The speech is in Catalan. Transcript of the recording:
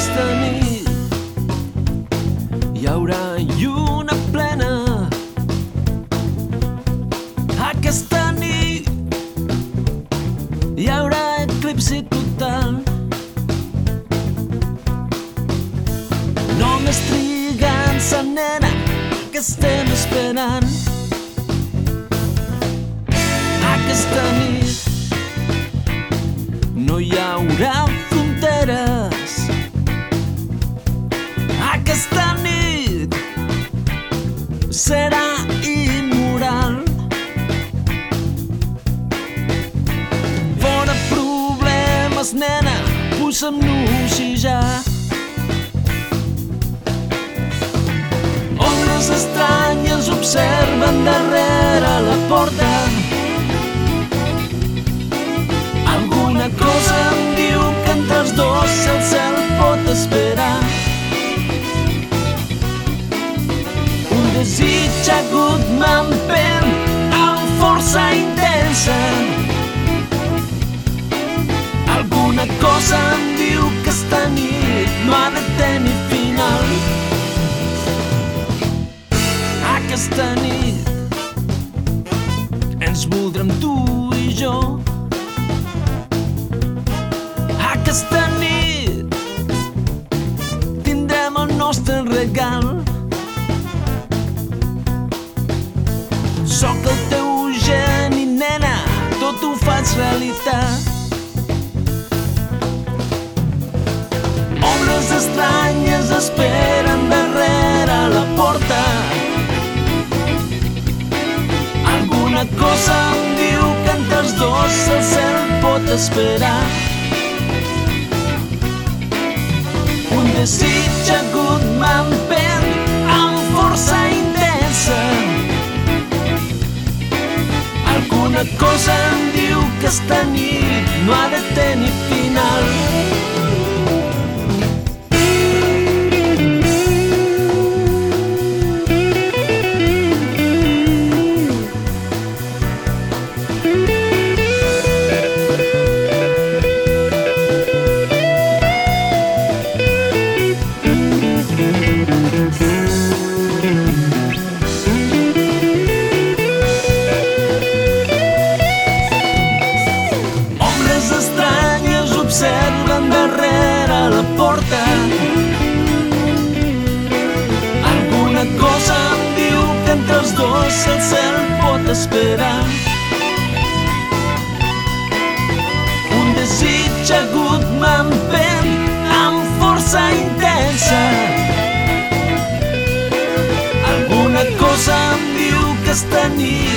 Aquesta nit hi haurà lluna plena. Aquesta nit hi haurà eclipsi total. Només trigant-se, nena, que estem esperant. I ja. Ombres estranyes observen darrere la porta. Alguna cosa em diu que entre els dos el cel pot esperar. Aquesta nit ens voldrem tu i jo. Aquesta nit tindrem el nostre regal. Soc el teu geni, nena, tot ho faig realitat. Ombres estranyes esperar. Un desig agut m'empèn amb força intensa. Alguna cosa em diu que esta nit no ha de tenir observen darrere la porta. Alguna cosa em diu que entre els dos el cel pot esperar. Un desig agut m'empèn amb força intensa. Alguna cosa em diu que esta nit